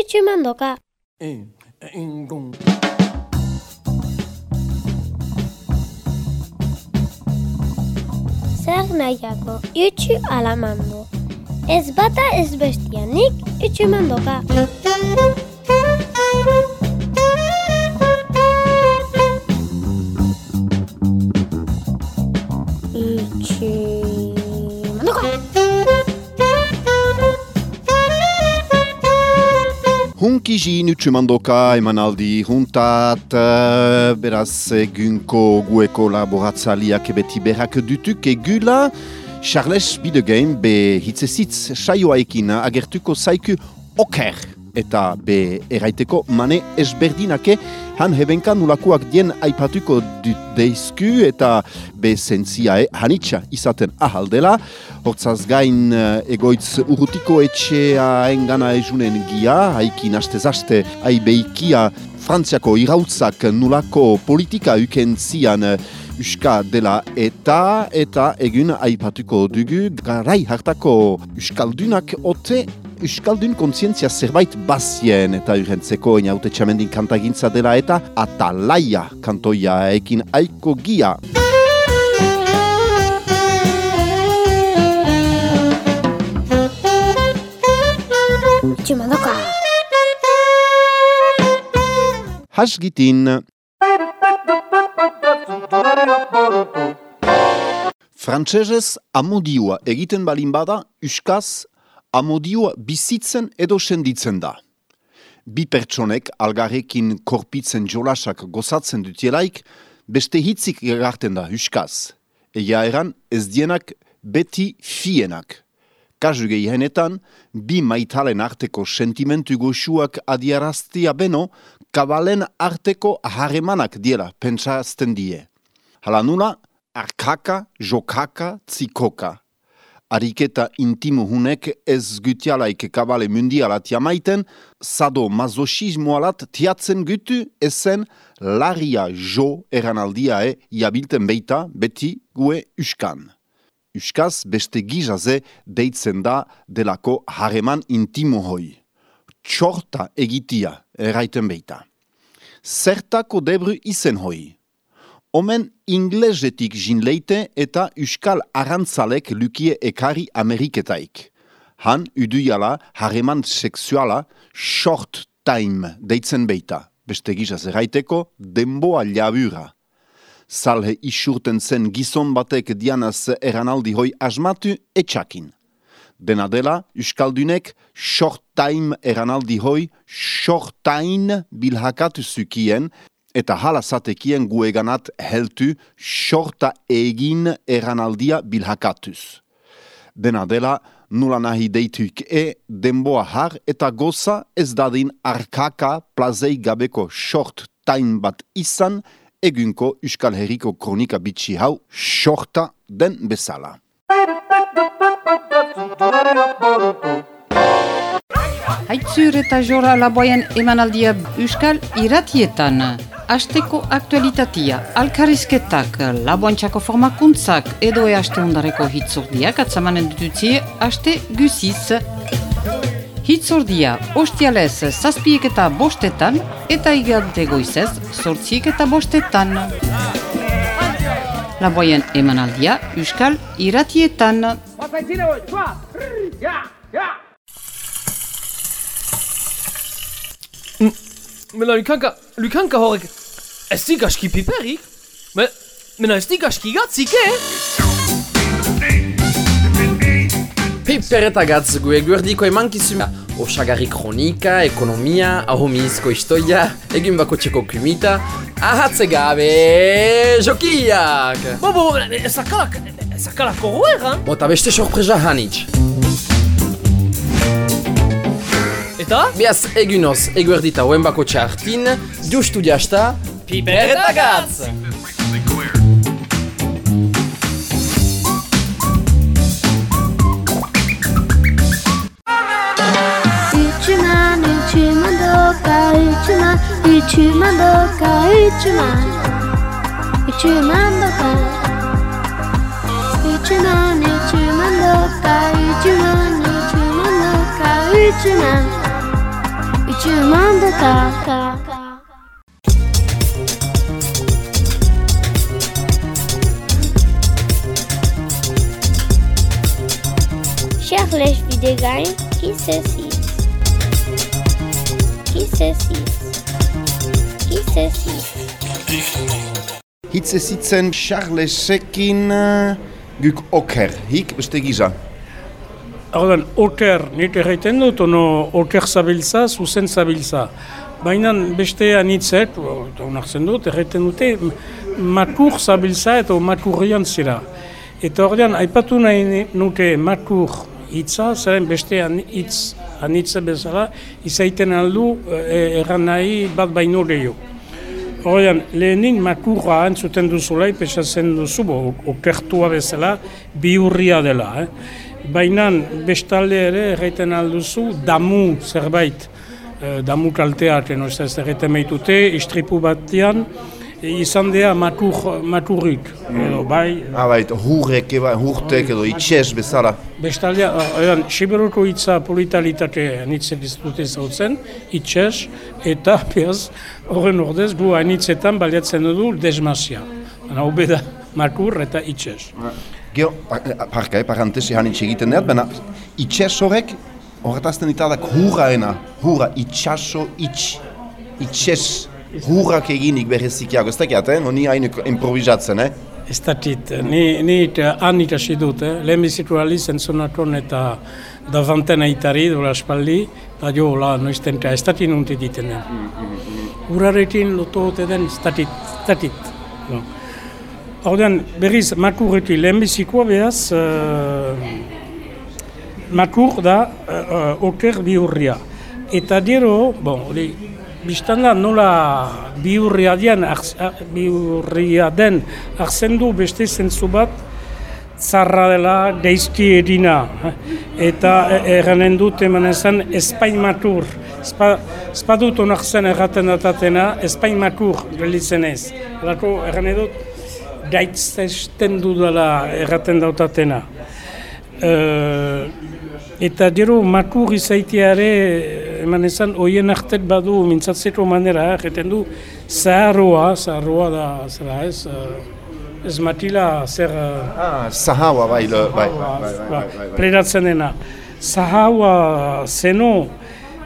itxumandoka. E, ingon. Zer nahiago, itxu alamando. Ez bata ez bestianik itxumandoka. Itxumandoka. Hunkiji nutsumandoka emanaldi juntat, eh, beraz egunko gueko laboratzaliak beti berrak dutuk egula, Charles Bidegame be hitzezitz saioaekin agertuko zaiku oker eta be eraiteko mane esberdinake han hebenka nulakoak dien aipatuko deizku eta be zentziae hanitza izaten ahaldela. Hortzaz gain eh, egoitz urrutiko etxea engana ejunen gia, haikin aste-zaste aibeikia Frantziako irautzak nulako politika ukentzian eh, Euska dela eta eta egun aipatuko dugu garai hartako Euskaldunak ote Euskaldun kontzientzia zerbait bazien eta urrentzeko inaute txamendin kantagintza dela eta atalaia kantoia ekin aiko gia. Itxumandoka. Hasgitin. Frantsesez amodioa egiten balin bada, Euskaz amodioa bizitzen edo senditzen da. Bi pertsonek algarrekin korpitzen jolasak gozatzen dutielaik, beste hitzik egarten da Euskaz. Egia eran ez dienak beti fienak. Kasu gehienetan, bi maitalen arteko sentimentu goxuak adiaraztia beno, kabalen arteko harremanak diela pentsazten die. Hala nula, arkaka, jokaka, tzikoka. Ariketa intimo hunek ez gutialaik kabale mundialat jamaiten, sado mazosismoalat tiatzen gutu ezen laria jo eranaldiae jabilten beita beti gue uskan. Euskaz beste gizaze deitzen da delako hareman intimo hoi. Txorta egitia erraiten beita. Zertako debru izen hoi. Omen inglesetik jinleite eta Euskal Arantzalek lukie ekari Ameriketaik. Han uduiala hareman sexuala short time deitzen beita. Beste gizaz erraiteko denboa labura salhe isurten zen gizon batek dianaz eranaldi hoi asmatu etxakin. Dena dela, Euskaldunek short time eranaldi hoi short time bilhakatu zukien eta hala zatekien gueganat heltu shorta egin eranaldia bilhakatuz. Dena dela, nula nahi deituk e denboa har eta goza ez dadin arkaka plazei gabeko short time bat izan egunko Euskal Herriko kronika bitxi hau sorta den bezala. Haitzur eta jora laboien emanaldia Euskal iratietan. Asteko aktualitatia, alkarizketak, laboantxako formakuntzak edo e aste ondareko hitzordiak atzamanen dututzie aste guziz. Hitzordia, ostialez zazpiek eta bostetan, eta igante goizez, sortziek eta bostetan. Laboien emanaldia, Euskal iratietan. Mela Lukanka, Lukanka horrek, ez dikaski piperik? Me, mena ez dikaski gatzik, eh? Piper eta gatz gu eguerdiko emankizuna Osagarri kronika, ekonomia, ahomizko istoia, egin bako txeko kumita Ahatze gabe, jokiak! Bo, bo, ezakalak, ezakalak horroer, han? Bota beste sorpresa hanitz Eta? Biaz egunoz eguerdita hoen bako txartin, justu diasta Piper eta gatz! Ütçümen, ütçümen doka, ütçümen, ütçümen doka, ütçümen. Ütçümen doka. Ütçümen, ütçümen doka, ütçümen, ütçümen doka, ütçümen. Chamando Kaka. Charles Videgain, qui se cisse Qui se cisse Qui se cisse Hitze sitzen Charles Sekin, Guk Ocker, Hik Bestegiza. Gisa. Ordan, oker, nire egiten dut, ono oker zabiltza, zuzen zabiltza. Baina beste anitzet, eta onartzen dut, egiten dute, makur zabiltza eta makurrian zira. Eta ordean, aipatu nahi nuke makur hitza, zeren beste hitz anitza bezala, izaiten aldu e, erran nahi bat baino gehiago. Horrean, lehenin makurra entzuten duzulai, pesatzen duzu, bo, okertua bezala, biurria dela. Eh? Baina bestalde ere erraiten alduzu damu zerbait, eh, damu kalteaten, ez ez erraiten meitute, istripu batian, izan dea matur, maturrik, edo bai. Ah, bai, hurrek, eba, hurtek edo itxez bezala. Bestaldea, eran, Siberuko hitza politalitate anitzen diztute zautzen, itxez, eta, peaz, horren ordez, gu anitzetan baliatzen dugu desmazia. Hana, obeda, matur eta itxez. Gero, parka, eh, parantesi hanitxe egiten dut, baina itxez horrek, horretazten ditadak hurraena, hurra, itxaso, itx, itxez, hurrak eginik berezikiago, ez dakiat, eh? Ni hain improvisatzen, eh? Ez dakit, ni, ni han ikasi dut, eh? lehen bizitu aliz entzunaton eta da vanten aitari, dola espaldi, eta jo, la, noizten, ez dakit nunti diten den. Urarekin loto hote den, ez dakit, ez dakit. No. Horten, berriz, makurrekin lehen bizikoa behaz, uh, makur da uh, oker bihurria. Eta gero, bon, hori, Bistanda nola biurria den, biurria den akzen du beste zentzu bat zarra dela deizki edina. Eta erranen dut eman ezan Espain matur. Ezpa dut onak zen erraten datatena Espain matur gelitzen ez. Erako erranen dut daitzesten dudala erraten dautatena. Uh, eta gero makur izaiteare eman ezan oien artet badu mintzatzeko manera, egiten du zaharroa, zaharroa da, zera ez, uh, ez matila zer... Uh, ah, zahaua bai, bai, bai, bai, bai, bai, Pleratzen dena. Zahaua zeno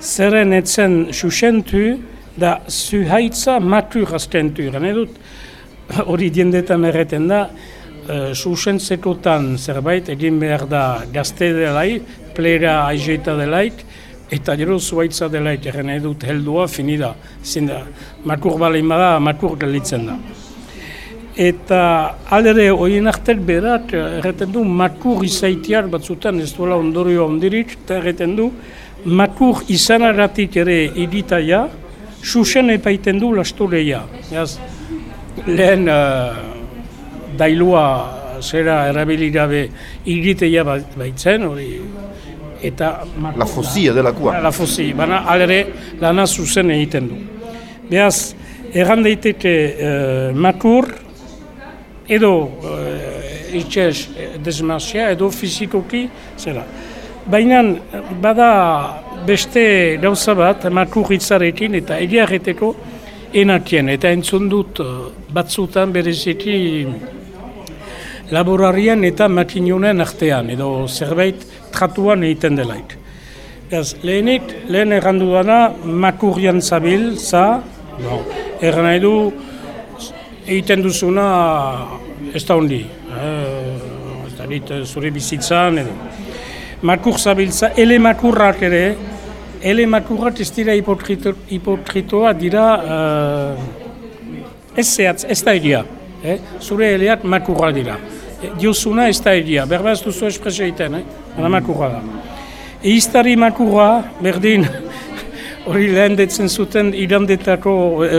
zeren etzen susentu da zuhaitza matur aztentu. Gane dut, hori diendetan erreten da, uh, susentzekotan zerbait egin behar da gazte delai, plera aizeita delait, Eta gero zuaitza dela egin edut heldua finida. Zinda, makur balein bada, makur gelitzen da. Eta aldere horien artel berat, erreten du makur izaitiar batzutan ez duela ondorio ondirik, eta erreten du makur izanaratik ere editaia, susen epaiten du lastoreia. Lehen uh, dailua zera erabilirabe iriteia baitzen, hori eta la fosia de la fosia bana alere lana zuzen egiten du. Beaz erran daiteke uh, makur edo uh, itxez desmasia edo fizikoki zera. Baina bada beste gauza bat makur itzarekin eta egiarreteko enatien eta entzun dut batzutan bereziki laborarien eta makinonen artean edo zerbait tratuan egiten delaik. Ez, lehenik, lehen errandu dana, makurrian zabil, za, no, erran nahi du, egiten duzuna ez da hondi, eh, ez da dit, zure bizitzan, edo. Makur zabiltza, ele makurrak ere, ele makurrak ez dira hipotritoa dira, uh, ez zehatz, ez da egia, eh? zure eleak makurra dira. Diozuna ez da egia, berba ez duzu espresio egiten, eh? Hala makurra da. Eiztari makurra, berdin, hori lehen detzen zuten irandetako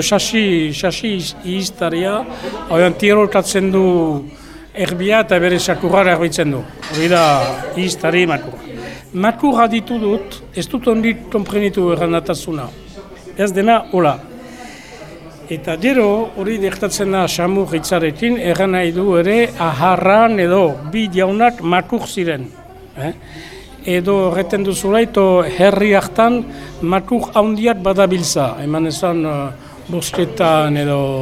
sasi, sasi eiztaria, hori tirolkatzen du erbia eta bere sakurra erbitzen du. Hori da eiztari makurra. Makurra ditu dut, ez dut ondik komprenitu errandatazuna. Ez dena, hola, Eta gero, hori dektatzen da samur hitzarekin, erran nahi du ere aharran edo bi jaunak makur ziren. Eh? edo reten duzula, eto herri hartan matur handiak badabiltza. Eman ezan uh, bostetan edo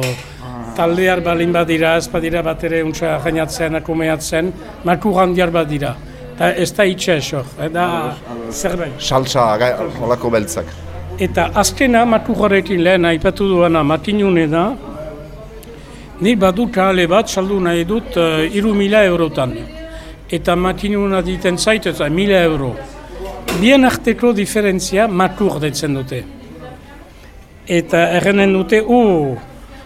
taldear balin badira, ez badira bat ere untsa gainatzen, akumeatzen, matur handiak badira. Eta ez da itxez, hor, da zerbait. Saltsa, gai- holako beltzak. Eta azkena maturrarekin lehen aipatu duana matinune da, ni badut ale bat saldu nahi dut uh, iru mila eurotan. Eta matinuna diten zait eta mila euro. Bien arteko diferentzia matur detzen dute. Eta errenen dute, oh,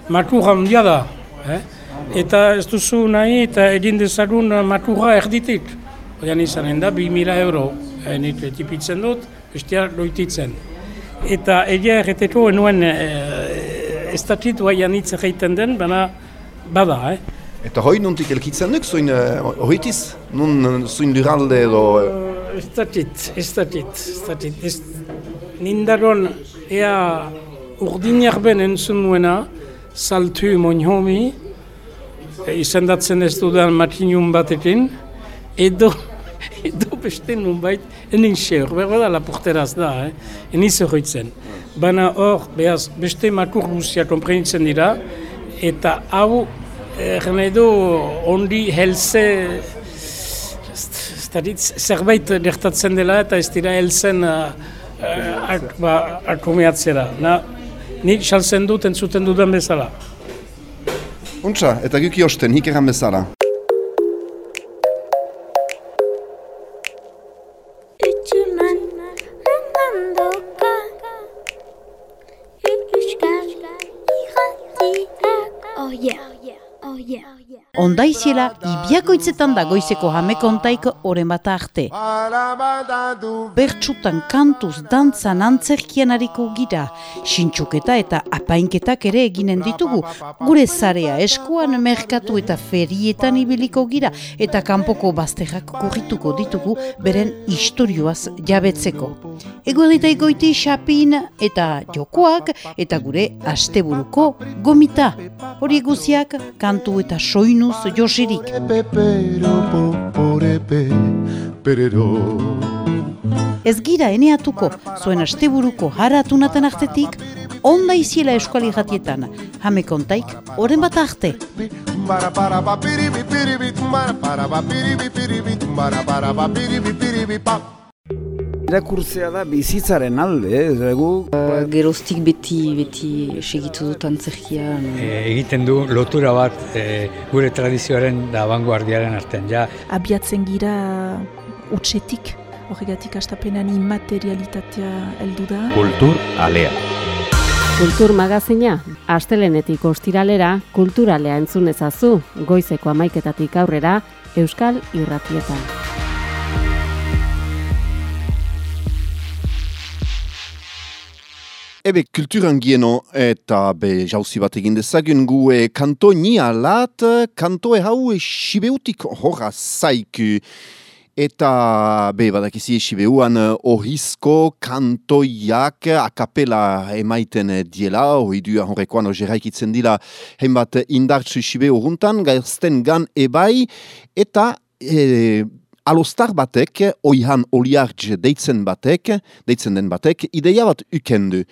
matur handia da. Eh? Eta ez duzu nahi eta egin dezagun uh, maturra erditik. Oian izanen da, bi mila euro. Eh, nik tipitzen dut, bestia loititzen. Eta egia erreteko enuen e, ez dakit hitz egiten den, baina bada, eh? Eta hoi nuntik elkitzen duk, zuin uh, hoitiz? Nun uh, zuin lurralde edo... Uh, dakit, ez dakit, ez nindaron ea urdinak ben entzun nuena, saltu moinhomi, e, izendatzen ez dudan matinun batekin, edo, edo beste nunbait, enin xeur, berro da lapurteraz da, eh? eniz horretzen. Baina hor, behaz, beste makur guzia komprenitzen dira, eta hau, erren edo, ondi helze, ez dakit, zerbait gertatzen dela eta ez dira helzen uh, uh, ak, ba, akumeatzera. Na, nik saltzen dut entzuten dudan bezala. Untsa, eta guki osten, hik bezala. Ondaiziela, ibiakoitzetan da goizeko jamekontaik oren bat arte. Bertsutan kantuz, dantzan, antzerkian hariko gira, sintxuketa eta apainketak ere eginen ditugu. Gure zarea eskuan merkatu eta ferietan ibiliko gira eta kanpoko bazterrak kurrituko ditugu beren istorioaz jabetzeko. Eguerita egoiti xapin eta jokoak eta gure asteburuko gomita. Hori guziak kantu eta soinuz josirik. Ez gira eneatuko, zuen asteburuko haratunaten artetik, onda iziela eskuali jatietan, jamekontaik, oren bat arte. Irakurtzea da bizitzaren alde, ez dugu. Geroztik beti, beti segitu dut antzerkian. e, egiten du lotura bat e, gure tradizioaren da vanguardiaren artean. Ja, abiatzen gira utxetik, horregatik astapenan immaterialitatea heldu da. Kultur alea. Kultur magazina, astelenetik ostiralera, kulturalea entzun ezazu, goizeko amaiketatik aurrera, Euskal Irratietan. Ebe, kulturan gieno eta be jauzi bat egin dezagun gu e, kanto ni alat, kanto e hau e, sibeutik horra zaiku. Eta be badakizi sibeuan eh, ohizko kantoiak akapela emaiten diela, ohidua horrekoan ojeraikitzen dira hainbat indartsu sibeu juntan, gaizten gan ebai, eta e, alostar batek, oihan oliartz deitzen batek, deitzen den batek, ideia bat ukendu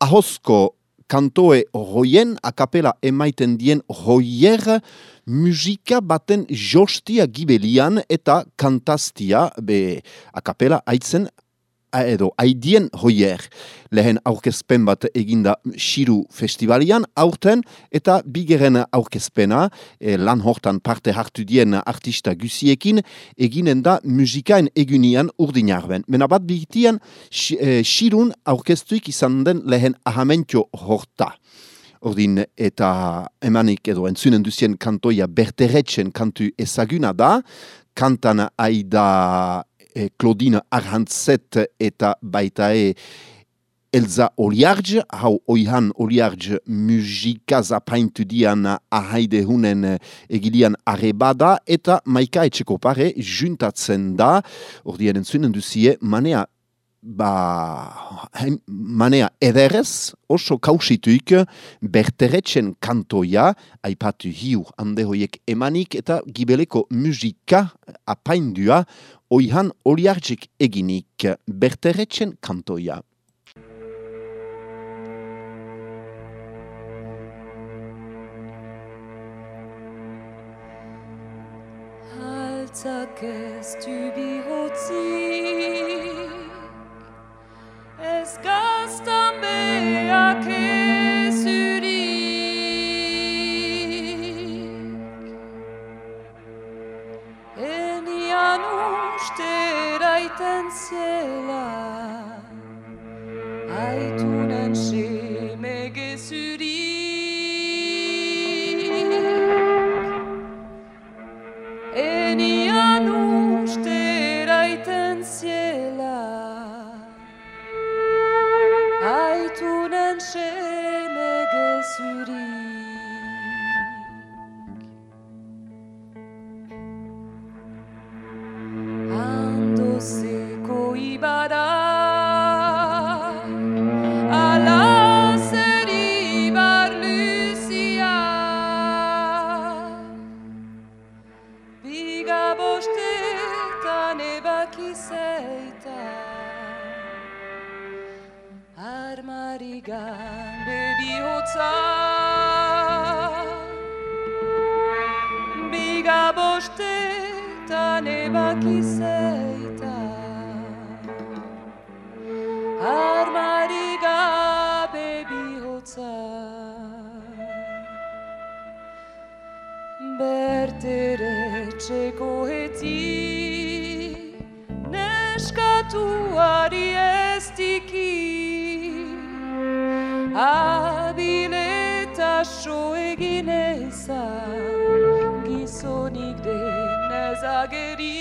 ahozko kantoe roien, akapela emaiten dien roier, musika baten jostia gibelian eta kantaztia be akapela aitzen a- edo aidien hoier. Lehen aurkezpen bat eginda Shiru Festivalian, aurten eta bigeren aurkezpena e, lan hortan parte hartu dien artista gusiekin eginen da musikaen egunian urdinarben. Mena bat bigitian Shi- e, Shirun aurkeztuik izan den lehen ahamentio horta. Ordin eta emanik edo entzunen duzien kantoia berteretzen kantu ezaguna da, kantan aida e, Claudine Arhantzet eta baita e Elza Oliarj, hau oihan Oliarj musika zapaintu dian ahaide hunen egilian arrebada eta maika etxeko pare juntatzen da, ordien entzunen duzie, manea ba, hem- manea ederez, oso kausituik berteretzen kantoia, aipatu hiu hande hoiek emanik eta gibeleko musika apaindua oihan oliartzik eginik berteretzen kantoia. Haltzak ez du bihotzik Ez gaztan beak pertencela. Bertere txeko heti Neskatuari ez tiki Abileta so egin ezan Gizonik denez ageri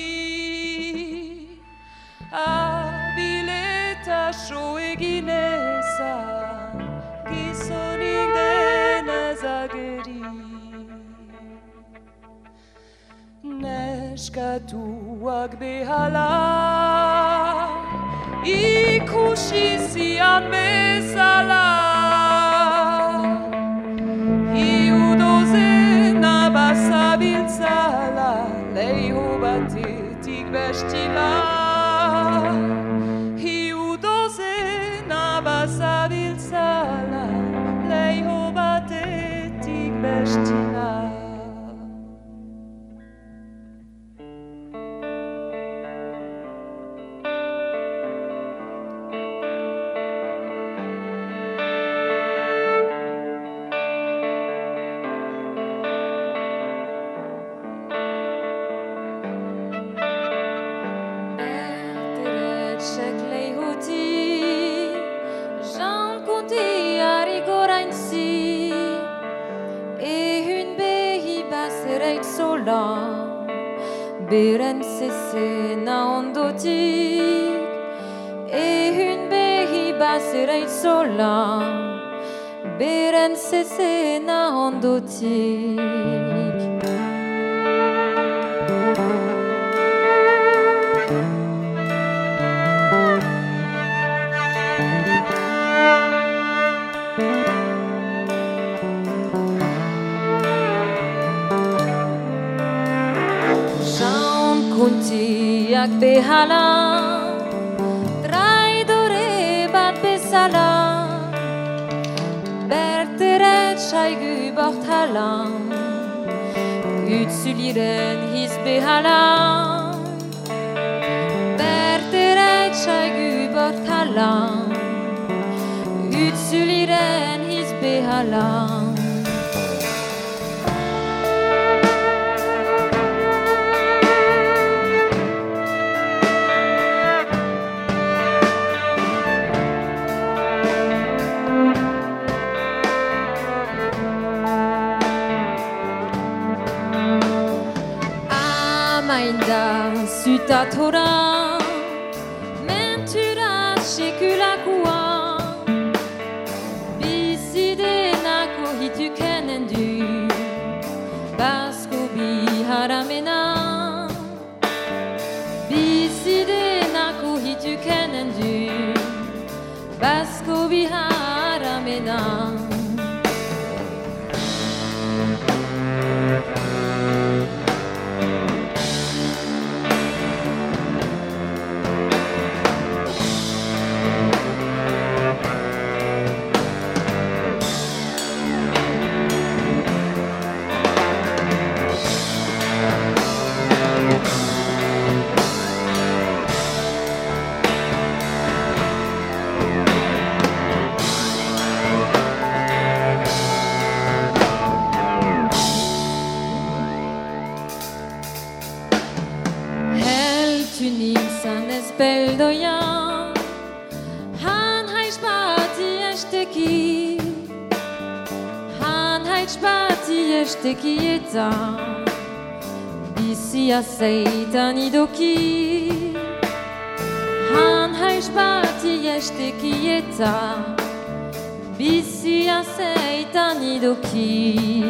Abileta so egin ezan eskatuak behala. Ikusi zian bezala. Iudozen abazabiltzala leiho batetik bestila. pääsireit sola, beren zezena ondutik. Jaun kuntiak behala harlan Gütsüliren hizbi harlan Berdere çaygü bartarlan Gütsüliren hizbi harlan 돌아 zeitan idoki Han haiz bati esteki eta. Bizia zeitan idoki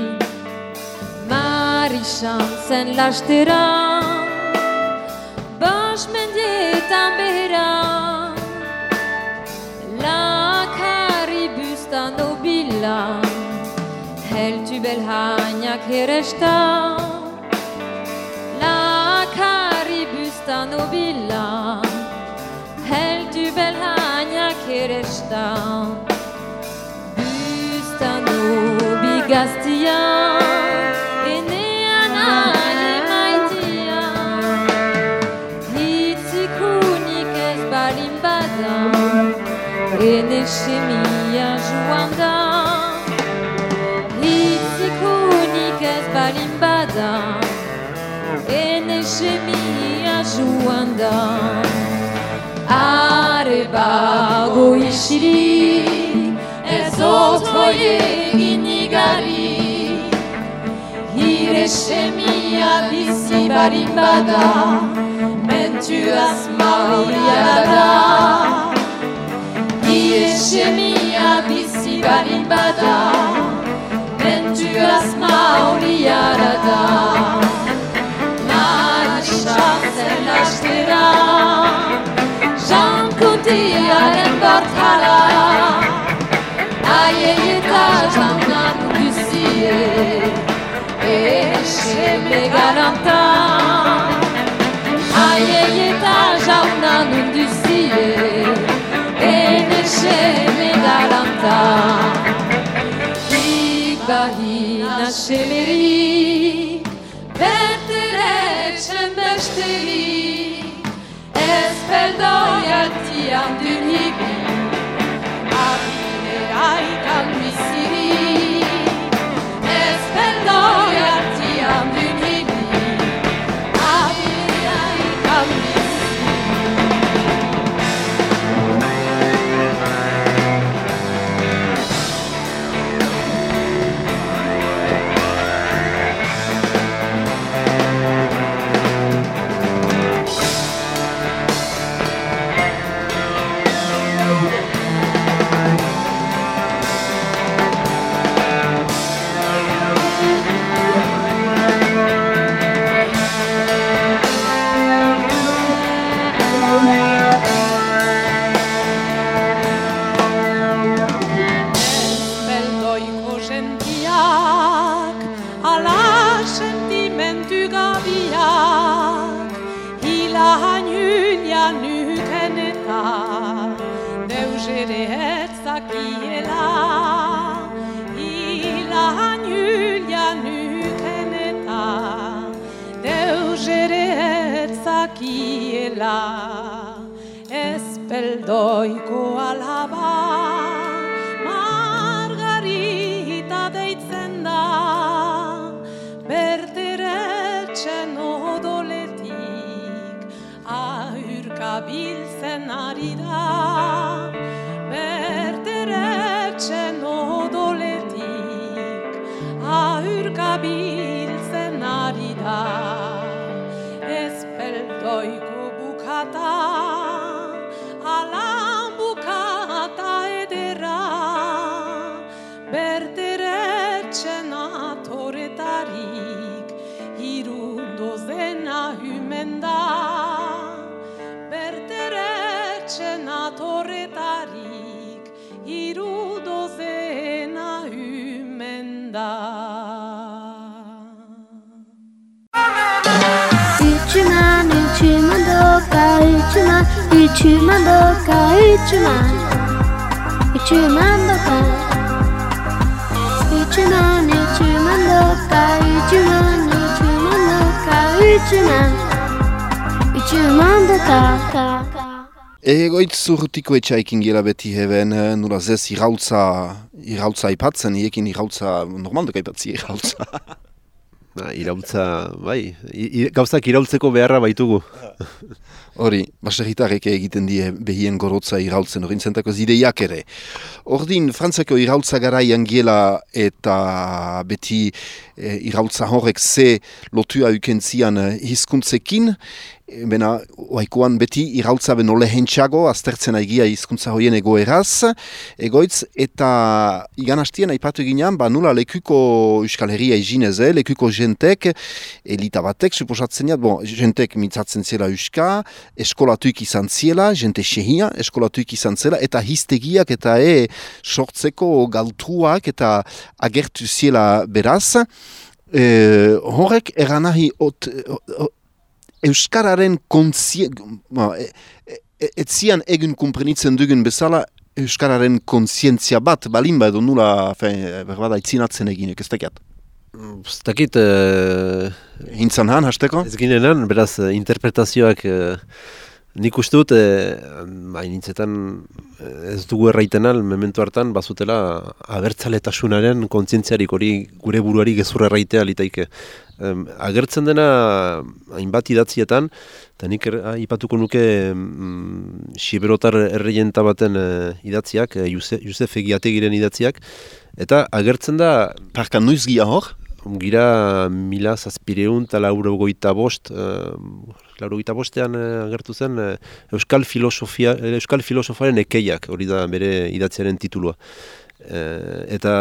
Marisan zen lastera Bas mendietan behera Lakari bustan nobila Heltu belhainak heresta bustan nobila Heltu belhainak heresta Bustan nobi gaztia joan da Are bago isirik Ez otoi egin igari. Hire semia bizi barin bada Mentu asmauria da Hire semia bizi bada Mentu asmauria da Jean-Côté à l'Embartala. Aïe. Et chez Mégalanta. Aïe, étage en Nord-Russie. Et chez Mégalanta. Ez perdoiatian dun hibi Abile aikan üçüman doka, üçüman. Üçüman doka. Üçüman, üçüman doka, üçüman, üçüman doka, üçüman. Üçüman doka. Egoitz urrutiko etxaikin gela beti heben, eh, nura zez irautza, irautza ipatzen, iekin irautza, normaldak aipatzi irautza. Ba, iraultza, bai, gauzak iraultzeko beharra baitugu. Hori, baserritarek egiten die behien gorotza iraultzen, hori zentako zideiak ere. Ordin, Frantzako iraultza garaian giela eta beti e, iraultza horrek ze lotua ukentzian e, hizkuntzekin, Bena, oaikoan beti iraultza beno lehentxago, aztertzen aigia hizkuntza hoien egoeraz, egoitz, eta igan hastien aipatu ginean, ba nula lekuko Euskal Herria izinez, eh? lekuko jentek, elita batek, suposatzen jat, bon, jentek mitzatzen zela Euska, eskolatuik izan ziela, jente sehia, eskolatuik izan zela, eta hiztegiak eta e sortzeko galtruak eta agertu ziela beraz, e, horrek eranahi ot, Euskararen kontzien... Ba, e, e, etzian egin kumprenitzen dugun bezala, Euskararen kontzientzia bat, balin ba edo nula, berbada, itzinatzen eginek, ez dakiat? Ez dakit... Uh, Hintzan han, hasteko? Ez ginenan, beraz, interpretazioak... Uh, nik uste dut, hain nintzetan ez dugu erraiten al, memento hartan, bazutela abertzaletasunaren kontzientziarik hori gure buruari gezurra erraitea litaike agertzen dena hainbat idatzietan, eta nik er, ipatuko nuke mm, Siberotar erreienta baten uh, idatziak, uh, Josef Egiategiren idatziak, eta agertzen da... Parka nuiz gira hor? Gira mila zazpireun eta lauro goita bost, uh, lauro goita bostean agertu zen Euskal, Filosofia, Euskal Filosofaren ekeiak, hori da bere idatziaren titulua. eta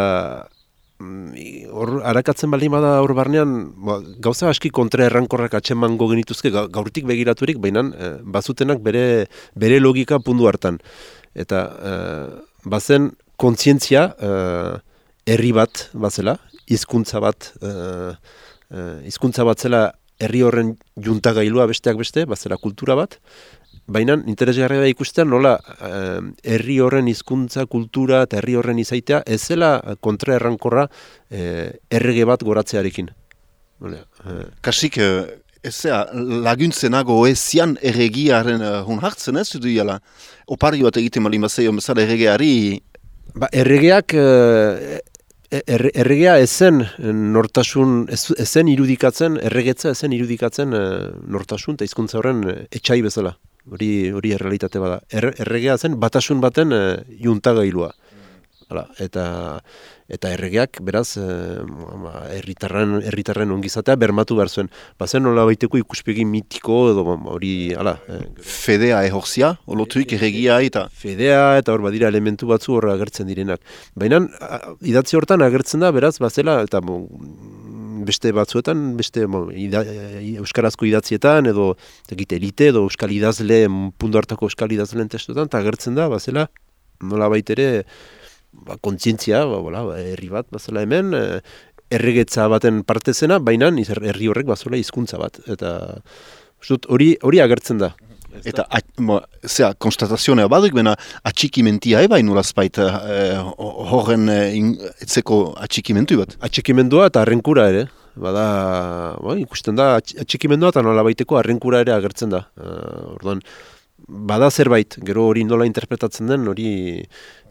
Mm, hor arakatzen baldin bada hor barnean ba, gauza aski kontra errankorrak atxemango genituzke gaurtik begiraturik baina e, bazutenak bere bere logika pundu hartan eta e, bazen kontzientzia herri bat bazela hizkuntza bat e, hizkuntza bat zela herri horren juntagailua besteak beste bazela kultura bat Baina interesgarria da ikusten nola eh, herri horren hizkuntza, kultura eta herri horren izaitea ez zela kontraerrankorra eh, errege bat goratzearekin. Eh. Kasik, eh, ez zera, laguntzenago ez zian erregiaren uh, hun hartzen ez du iala? Opari bat egiten malin bat bezala erregeari? Ba, erregeak, erregea ezen nortasun, ezen irudikatzen, erregetza ezen irudikatzen nortasun eta hizkuntza horren etxai bezala hori hori errealitate bada. Er, erregea zen batasun baten e, juntagailua. Hala, eta eta erregeak beraz eh, herritarren e, herritarren ongizatea bermatu behar zuen. Bazen nola baiteko ikuspegi mitiko edo hori hala. E, Fedea ehorzia, olotuik erregia eta... Fedea eta hor badira elementu batzu horra agertzen direnak. Baina idatzi hortan agertzen da beraz bazela eta beste batzuetan, beste mo, euskarazko idatzietan, edo egite elite, edo euskal idazle, puntu hartako euskal idazleen testuetan, eta agertzen da, bazela, nola baitere, ba, kontzientzia, ba, bola, ba, herri bat, bazela hemen, e, erregetza baten parte zena, baina herri horrek bazela hizkuntza bat, eta hori hori agertzen da. Eta, zera, konstatazionea baduk, bena atxikimentia eba eh, horren eh, etzeko atxikimentu bat? Atxikimendua eta arrenkura ere. Bada, ba, ikusten da, atxikimendua eta nola baiteko arrenkura ere agertzen da. Uh, orduan, bada zerbait, gero hori nola interpretatzen den, hori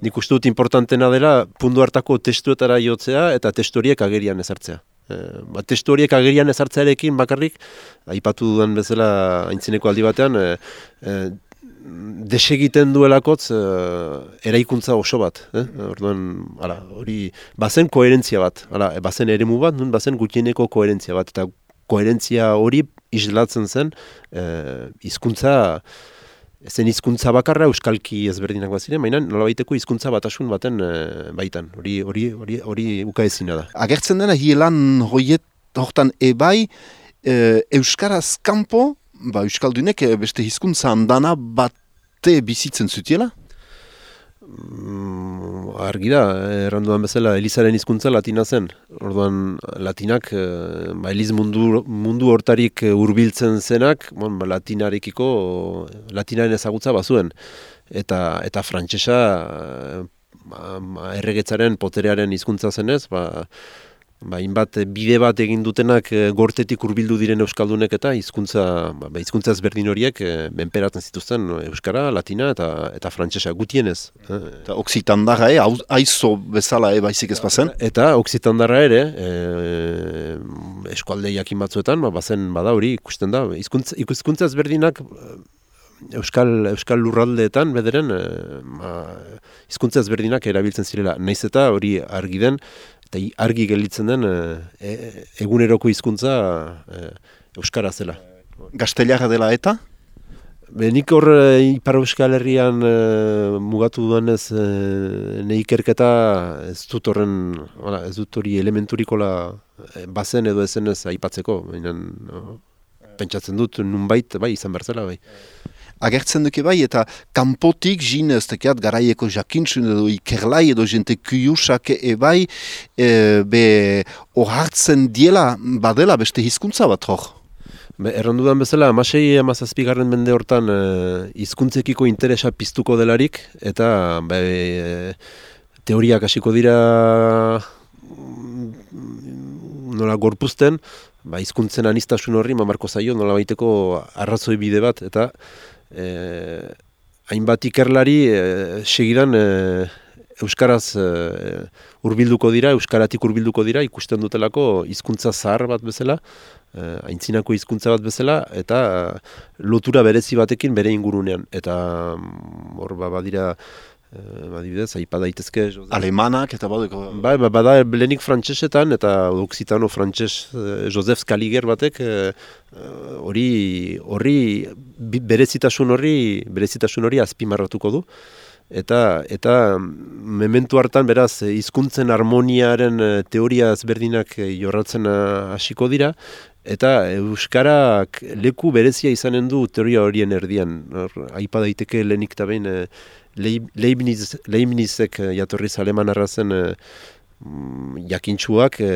nik uste dut importantena dela pundu hartako testuetara jotzea eta testu horiek agerian ezartzea. E, ba, testu horiek agerian ezartzearekin bakarrik, aipatu dudan bezala aintzineko aldi batean, e, e, desegiten duelakotz e, eraikuntza oso bat. Eh? Orduan, ala, hori, bazen koherentzia bat, ala, bazen eremu bat, nun bazen gutieneko koherentzia bat, eta koherentzia hori islatzen zen e, hizkuntza zen hizkuntza bakarra euskalki ezberdinak baziren, baina nola baiteko hizkuntza batasun baten e, baitan, hori hori hori hori ukaezina da. Agertzen dena hielan hoiet hortan ebai e, euskaraz kanpo, ba euskaldunek e, beste hizkuntza andana bate bizitzen zutiela? Mm, argi da, erranduan bezala, Elizaren hizkuntza latina zen. Orduan, latinak, e, ba, Eliz mundu, mundu hortarik hurbiltzen zenak, bon, ba, latinarekiko, latinaren ezagutza bazuen. Eta, eta frantsesa ba, erregetzaren poterearen hizkuntza zenez, ba, ba, inbat eh, bide bat egin dutenak e, gortetik hurbildu diren euskaldunek eta hizkuntza ba, ba hizkuntza ezberdin horiek e, benperatzen zituzten euskara, latina eta eta frantsesa gutienez. Eta oksitandarra e, aizo bezala e, baizik ez bazen? Eta oksitandarra ere, e, eskualde jakin batzuetan, ba, bazen bada hori ikusten da, hizkuntza hizkuntza ezberdinak eh, Euskal, Euskal lurraldeetan bederen e, hizkuntza ezberdinak erabiltzen zirela. Naiz eta hori argi den, eta argi gelditzen den e, eguneroko hizkuntza e, Euskara zela. Gazteliara dela eta? Be, nik hor Ipar Euskal Herrian mugatu duanez e, ikerketa ez dut horren, ez dut hori elementurikola bazen edo ezen ez aipatzeko. Baina, pentsatzen dut nunbait bai izan berzela bai agertzen duke bai, eta kanpotik jin ez tekeat garaieko jakintzun edo ikerlai edo jente kuyusak e bai, e, be ohartzen diela badela beste hizkuntza bat hor. Be, errandudan bezala, amasei amazazpigarren mende hortan e, hizkuntzekiko interesa piztuko delarik, eta be, e, teoriak hasiko dira mm, nola gorpuzten, ba, izkuntzen anistasun horri, mamarko zaio, nola baiteko arrazoi bide bat, eta eh, hainbat ikerlari eh, segidan eh, Euskaraz eh, urbilduko dira, Euskaratik urbilduko dira, ikusten dutelako hizkuntza zahar bat bezala, eh, aintzinako hizkuntza bat bezala, eta lotura berezi batekin bere ingurunean. Eta mm, hor ba, badira, Eh, adibidez, aipa daitezke Alemanak eta badeko Bai, ba, bada lenik frantsesetan eta oksitano frantses eh, Josef Skaliger batek eh, hori horri berezitasun horri berezitasun hori azpimarratuko du. Eta eta mementu hartan beraz hizkuntzen harmoniaren teoria ezberdinak jorratzen hasiko dira. Eta euskarak leku berezia izanen du teoria horien erdian. Aipa daiteke lenik ta behin Leibniz, Leibnizek eh, jatorriz aleman arrazen e, jakintxuak, e,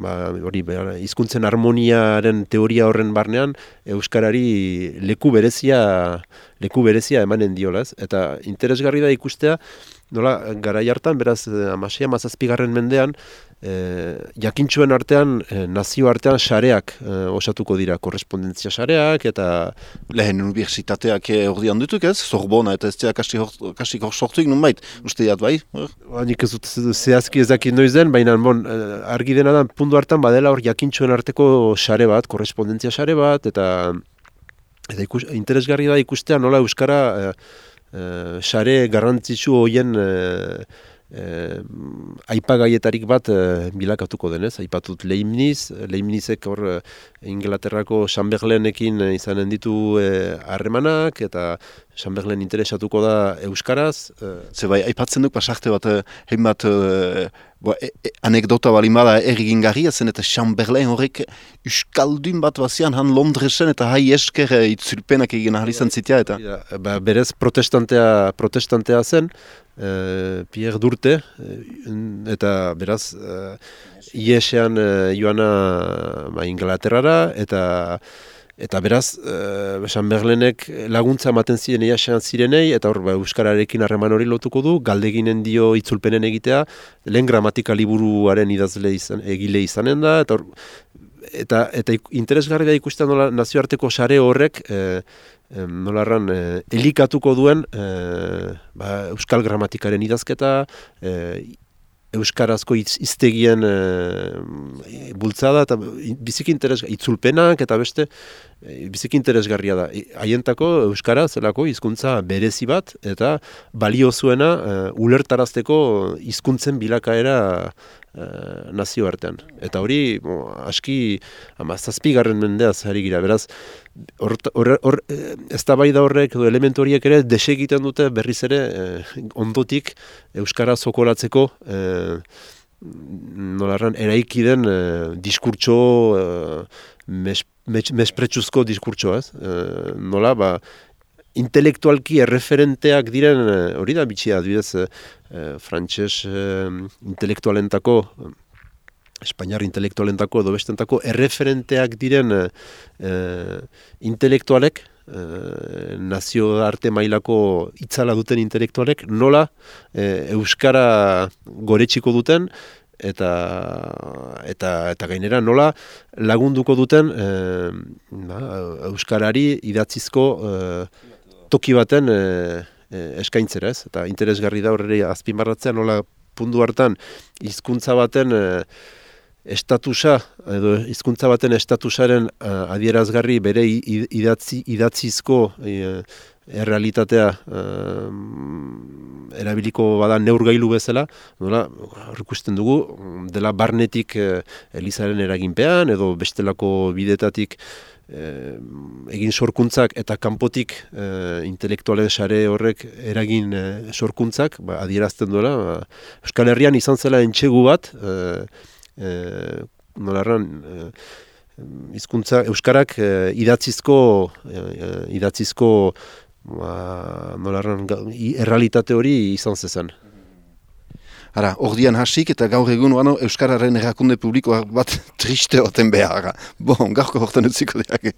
ba, hori, izkuntzen harmoniaren teoria horren barnean, Euskarari leku berezia, leku berezia emanen diolaz. Eta interesgarri da ikustea, nola, gara hartan, beraz, amasia mazazpigarren mendean, e, jakintxuen artean, e, nazio artean sareak e, osatuko dira, korrespondentzia sareak, eta... Lehen universitateak hori handutuk ez? Sorbona eta ez kastik hor sortuik nun bait, uste diat bai? Ba, nik ez dut zehazki ez dakit noizen, baina bon, argi dena da, puntu hartan badela hor jakintxuen arteko sare bat, korrespondentzia sare bat, eta... Eta ikus, interesgarri da ikustea nola Euskara sare garrantzitsu hoien eh, aipagaietarik bat eh, bilakatuko denez, aipatut Leibniz, Leibnizek hor eh, Inglaterrako Chamberlainekin eh, izanen ditu eh, harremanak eta Chamberlain interesatuko da Euskaraz. Eh. Ze bai, aipatzen duk pasarte bat, hein bat, bo, e, e, anekdota bali bada ergin garria zen eta Chamberlain horrek Euskaldun bat bazian han Londresen eta hai esker itzulpenak egin ahal izan zitea eta. ba, berez protestantea, protestantea zen, uh, Pierre Durte, uh, eta beraz, uh, iesean uh, joana ba, Inglaterrara, eta eta beraz, uh, San Berlenek laguntza ematen ziren iesean zirenei, eta hor, ba, Euskararekin harreman hori lotuko du, galdeginen dio itzulpenen egitea, lehen gramatika liburuaren idazle izan, egile izanen da, eta hor, eta, eta interesgarri da ikusten nola nazioarteko sare horrek, nolarran e, elikatuko duen e, ba, euskal gramatikaren idazketa, e, euskarazko itz, iztegien e, bultzada, eta biziki interes, itzulpenak eta beste e, biziki interesgarria da. Haientako euskara zelako hizkuntza berezi bat eta balio zuena e, ulertarazteko hizkuntzen bilakaera Eh, nazio artean. Eta hori, bo, aski, ama, zazpigarren mendea zahari gira, beraz, hor, hor, eh, ez da bai da horrek, elementu horiek ere, desegiten dute berriz ere, eh, ondotik, Euskara zokolatzeko, eh, nolarran, eraiki den eh, diskurtso, eh, mes, mespretsuzko diskurtso, ez? Eh, nola, ba, intelektualki erreferenteak diren, hori da bitxia, adibidez, e, frantses e, intelektualentako Espainiar intelektualentako edo bestentako erreferenteak diren e, intelektualek, e, nazio arte mailako itzala duten intelektualek, nola Euskara goretxiko duten, eta eta eta gainera nola lagunduko duten e, ba, euskarari idatzizko toki baten e, eskaintzera ez, eta interesgarri da horre azpimarratzea nola pundu hartan hizkuntza baten e, estatusa, edo hizkuntza baten estatusaren adierazgarri bere idatzi, idatzizko uh, errealitatea uh, erabiliko bada neurgailu bezala, nola, ikusten dugu, dela barnetik uh, Elizaren eraginpean, edo bestelako bidetatik egin sorkuntzak eta kanpotik e, intelektualen sare horrek eragin sorkuntzak ba, adierazten duela. Ba, Euskal Herrian izan zela entxegu bat, e, nolarran e, izkuntza euskarak e, idatzizko e, idatzizko ba, nolarran errealitate hori izan zezan. Ara, ordian hasik eta gaur egun wano Euskararen erakunde publiko bat triste oten behar. Bon, gaurko hortan utziko diak.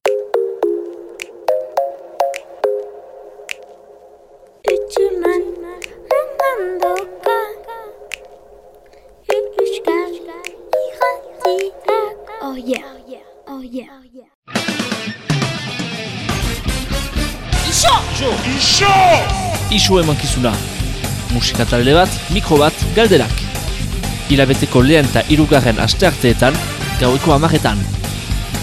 Oh yeah. Oh yeah. Iso! Iso! Iso! Iso emankizuna. Musika talde bat, mikro bat, galderak. Ilabeteko lehen eta irugarren astearteetan, gaueko amaretan.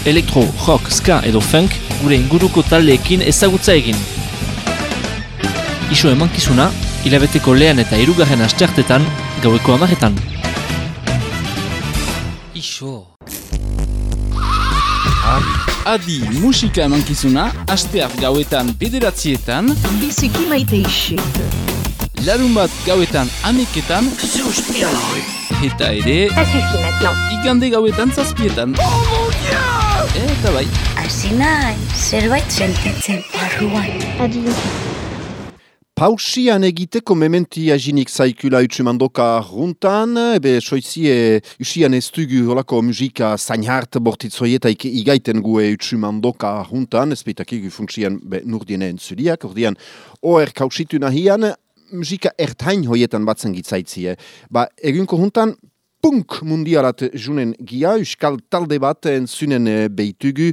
Elektro, rock, ska edo funk, gure inguruko taldeekin ezagutza egin. Iso emankizuna, ilabeteko lehen eta irugarren asteartetan, gaueko amaretan. Iso. Adi musika emankizuna, asteak gauetan bederatzietan Biziki maite Larun bat gauetan aneketan Eta ere Igande gauetan zazpietan. Oh dieu Eta bai. Asi nahi, zerbait sentitzen barruan. Adi. Pausian egiteko mementi ajinik zaikula utsumandoka runtan, ebe soizie usian ez dugu holako musika zainhart bortitzoieta igaiten gue utsumandoka runtan, ez beitakigu funtsian be nurdiene entzuliak, ordian oer kausitu nahian, musika ertain hoietan batzen gitzaitzie. Ba, egunko juntan, punk mundialat junen gia, uskal talde bat entzunen eh, beitugu,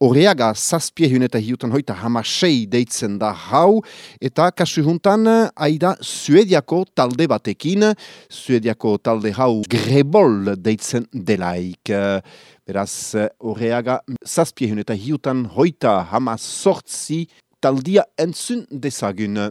Oreaga zazpie eta hiutan hoita hamasei deitzen da hau, eta kasu juntan aida suediako talde batekin, suediako talde hau grebol deitzen delaik. Beraz, Oreaga zazpie eta hiutan hoita hama sortzi taldia entzun dezagun.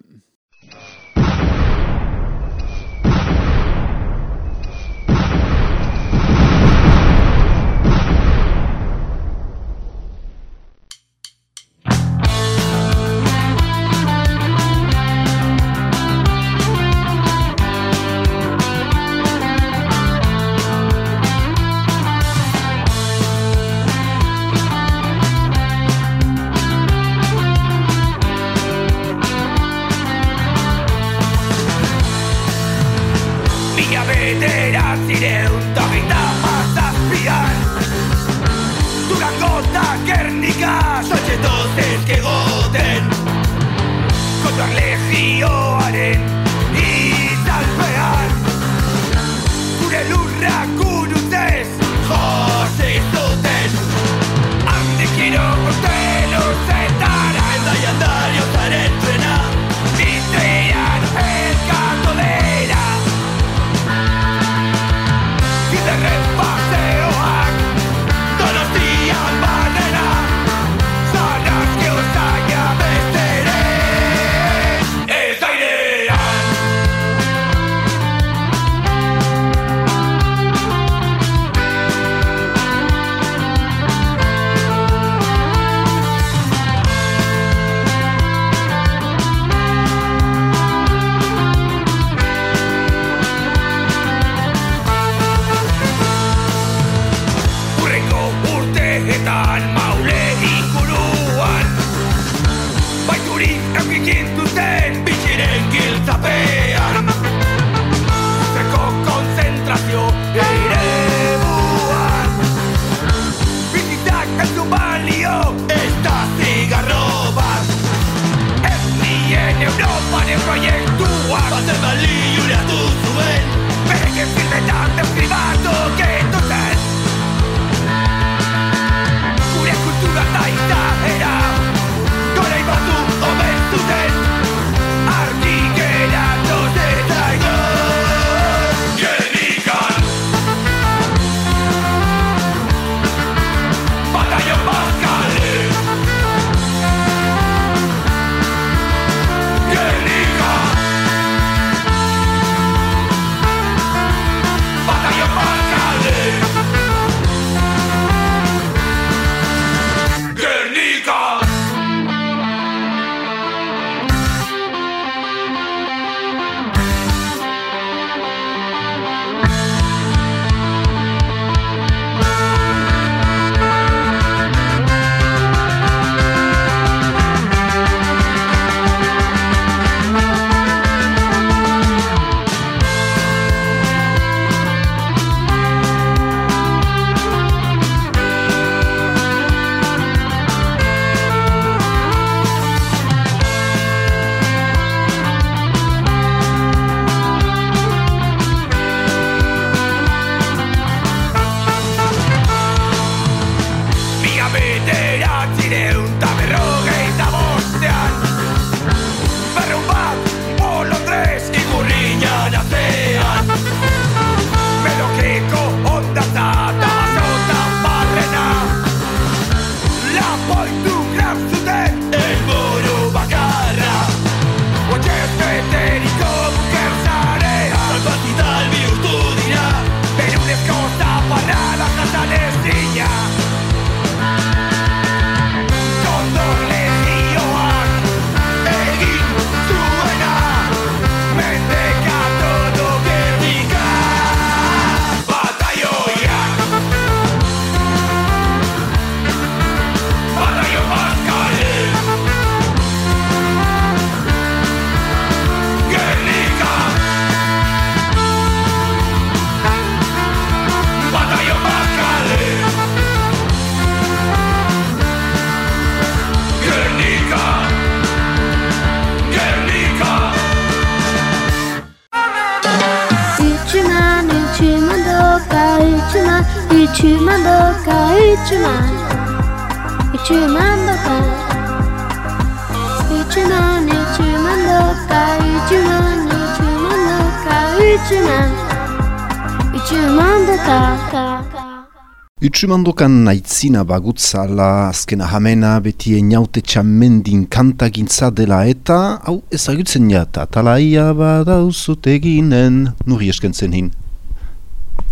Utsumandokan aitzina bagutzala azkena jamena beti eniaute txamendin kantagintza dela eta hau ezagutzen jata talaia badauzut eginen nuri eskentzen hin.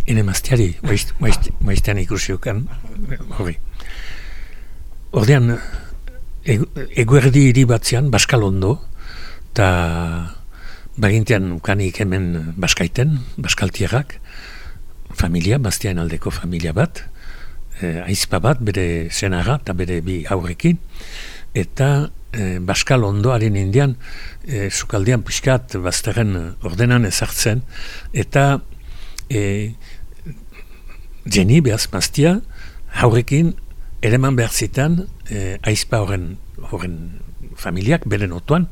Ene maztiari, maiztean ikusiokan, hori. Ordean, eguerdi hiri batzean, Baskalondo, eta bagintean ukanik hemen Baskaiten, Baskaltierrak, familia, Bastian aldeko familia bat, e, aizpa bat, bere senara eta bere bi aurrekin, eta e, Baskal ondoaren indian, e, sukaldian pixkat bazteren ordenan ezartzen, eta e, jeni behaz maztia, aurrekin eleman behar zitan, e, aizpa horren, horren familiak, beren otuan,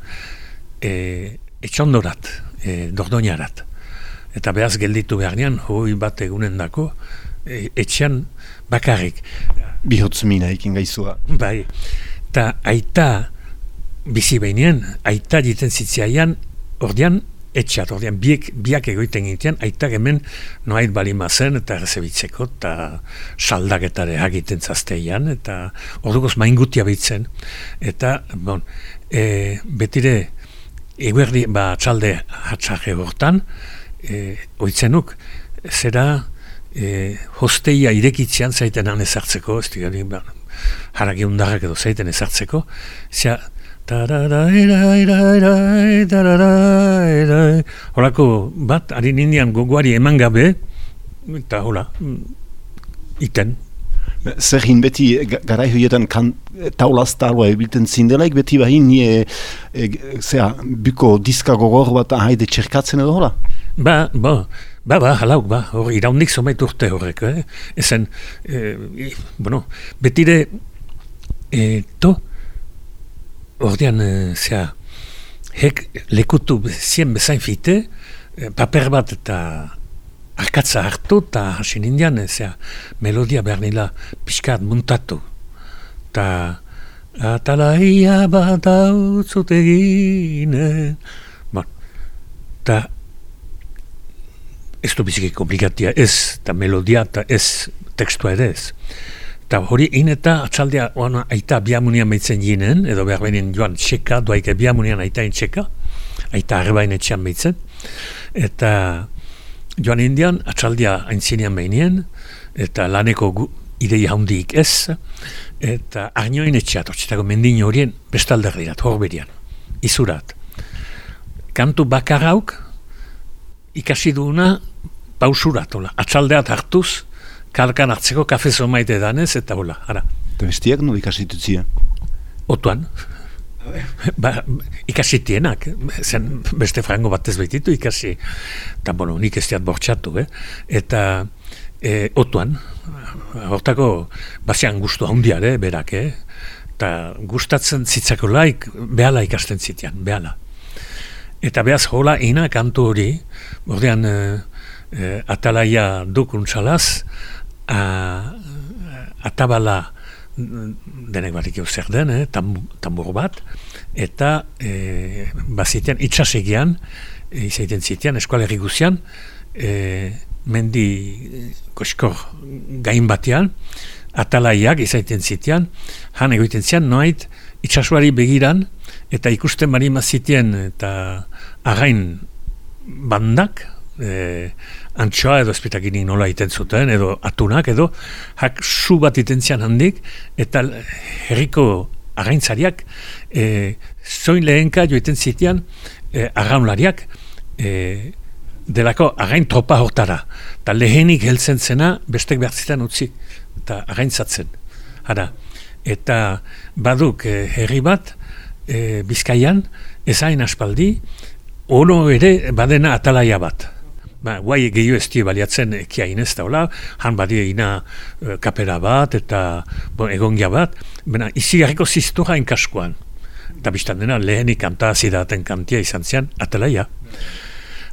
e, etxondorat, e, dordoinarat. Eta behaz gelditu behar nian, hoi bat egunen dako, e, etxean bakarrik. Bihotz mina ekin gaizua. Bai, eta aita bizi behinien, aita diten zitziaian, ordean etxeat, ordean biek, biak egoiten gintian, aita hemen noait bali mazen eta rezebitzeko, eta saldaketare hagiten zazteian, eta ordukoz maingutia bitzen. Eta, bon, e, betire, eguerdi, ba, txalde hatxake hortan, e, oitzenuk, zera e, hosteia irekitzean zaiten han ezartzeko, ez digari, ba, haragi undarrak edo zaiten ezartzeko, zera, Horako bat, harin indian gogoari eman gabe, eta hola, iten. Zer hin beti garai hoietan kan, taulaztarua ebilten zindelaik, beti bahin nie, e, zera, buko diska gogor bat haide txerkatzen edo hola? Ba, ba, ba, ba, halauk, ba, hor, iraundik zomait urte horrek, eh? Ezen, eh, bueno, betire, eh, to, ordean, eh, zera, hek lekutu zien bezain fite, eh, paper bat eta arkatza hartu, eta hasin indian, eh, zera, melodia behar nila pixkat muntatu, eta atalaia bat hau zuteginen, bon, eta ez du biziki komplikatia ez, eta melodia, eta ez tekstua ere ez. Eta hori in eta atxaldea oana aita biamunian meitzen ginen, edo behar behin joan txeka, duaike biamunian aita in txeka, aita arrebain etxean meitzen, eta joan indian atxaldea aintzinean behinien, eta laneko gu, idei handiik ez, eta arnioin etxeat, otxetako mendin horien bestalderdirat, horberian, izurat. Kantu bakarauk, ikasi duuna pausurat, hola. Atxaldeat hartuz, kalkan hartzeko kafezo maite danez, eta hola, ara. Eta bestiak no ikasitutzia? Otuan. ba, ikasitienak, zen beste frango batez behititu ikasi, eta bueno, nik ez diat bortxatu, eh? eta e, otuan, hortako bazian guztu handiar, eh, berak, eh? eta gustatzen zitzako laik, behala ikasten zitean, behala. Eta behaz hola ina kantu hori, bordean e, atalaia dukuntsalaz, atabala denek batik zer den, eh, tambur bat, eta e, bazitean itxasegian, e, izaiten zitean, eskualerri guzian, e, mendi koskor gain batean, atalaiak izaiten zitean, han egoiten zian, noait, itxasuari begiran, eta ikusten bari mazitien, eta again bandak, e, antxoa edo espetakinik nola iten zuten, edo atunak, edo hak su bat iten handik, eta herriko againtzariak e, zoin lehenka joiten zitean e, agaunlariak e, delako again tropa hortara. Eta lehenik heltzen zena bestek behar utzi, eta againtzatzen. Hara, eta baduk e, herri bat, e, bizkaian, ezain aspaldi, ono ere badena atalaia bat. Ba, guai gehiago ez baliatzen ekia inez da, han badi ina e, kapera bat eta bon, egongia bat, baina izi garriko ziztura inkaskoan. Eta biztan dena lehenik kanta azidaten kantia izan zian, atalaia.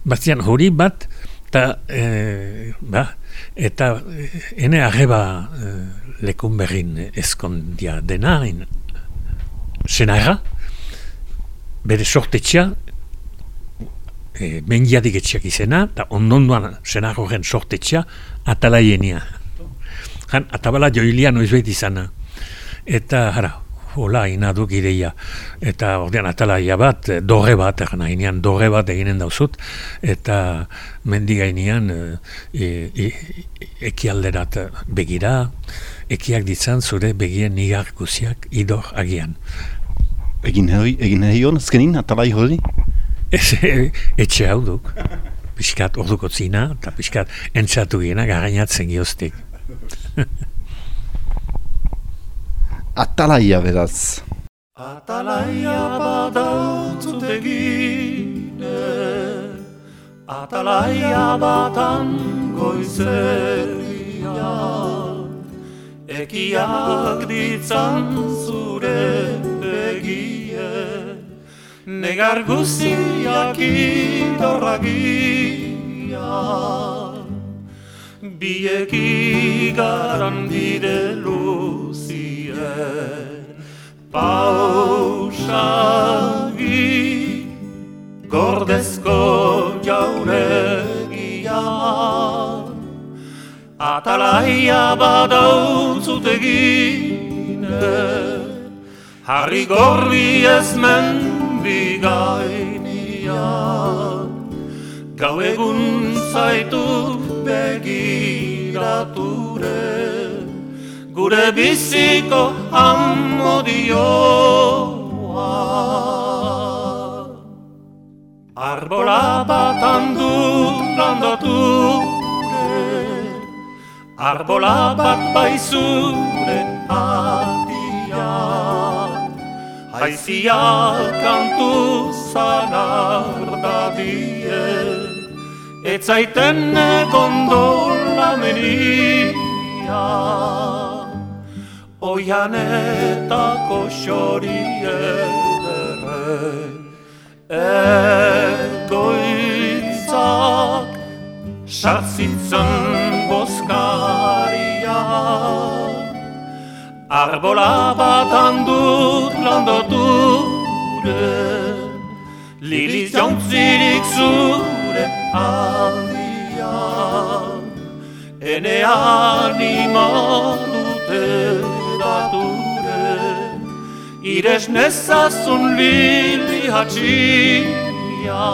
Bazian hori bat, Ta, e, ba, eta ene arreba e, lekun berrin eskondia dena, in, senara, bere sortetxea, e, mengiadik etxeak izena, eta ondonduan senaro gen sortetxea, atalaienia. Jan, atabala joilia noizbait izana. Eta, jara, hola, ina du gireia. Eta, ordean, atalaia bat, dorre bat, egan hainean, dorre bat eginen dauzut, eta mendigainean e, e, ekialderat begira, ekiak ditzan zure begien nigar guziak idor agian. Egin hori, egin hori hon, azkenin, atalai hori? Ez, e, etxe hau duk. Piskat orduko zina, eta piskat entzatu gina garainatzen gioztik. Atalaia beraz. Atalaia badautzutegine Atalaia batan goizeria Ekiak ditzan zure begie Negar guziak idorragia Bieki garan bide luzien Pausagi Gordezko jauregia Atalaia badautzutegine Harri gorri ez mendigainia Gau egun zaitu begirature Gure biziko amodioa Arbola bat handu landature Arbola bat baizure atia Haizia kantu zanardadie Etzaiten gondola menia Oian eta koxori ederre Egoitzak Sartzitzen Arbola bat handut landoture Liliz jauntzirik zure aldian Ene anima dute dature Ires nezazun lili hatxia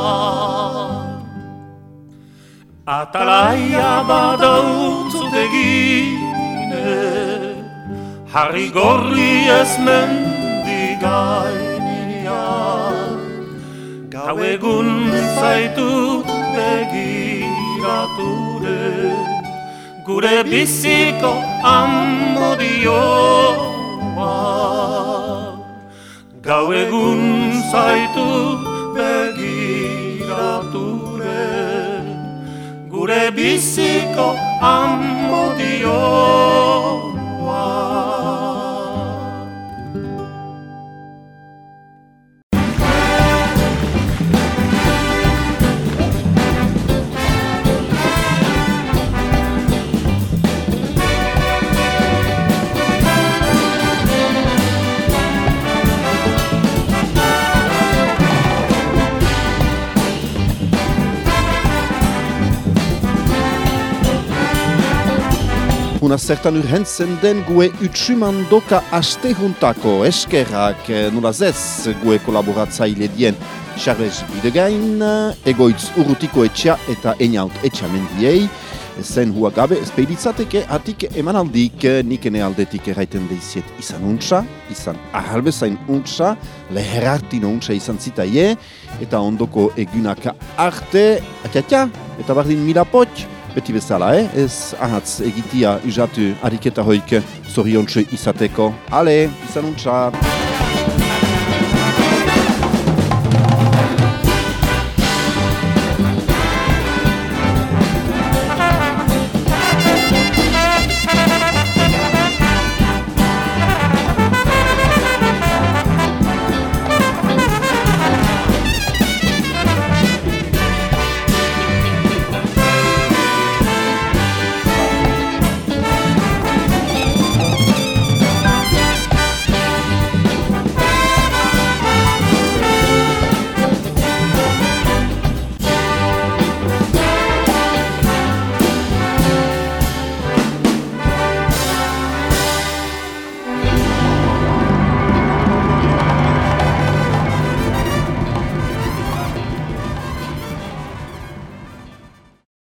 Atalaia badautzutegine Harri gorri ez mendigainia Gau egun zaitu begirature Gure biziko amodioa Gau egun zaitu begirature Gure biziko amodioa Oh. Una zertan urhentzen den gue utsuman doka aste juntako eskerrak. Nula zez gue kolaboratzaile dien Charles Bidegain, egoitz urrutiko etxea eta eniaut etxea mendiei, zen hua gabe espeditzateke atik emanaldik nik ene aldetik erraiten deiziet izan untsa, izan ahalbezain untsa, leherartino untsa izan zitaie, eta ondoko egunaka arte, atiatia, eta bardin milapot, beti bezala, eh? ez ahatz egitia izatu ariketa hoik zoriontsu izateko. Ale, izan untsa!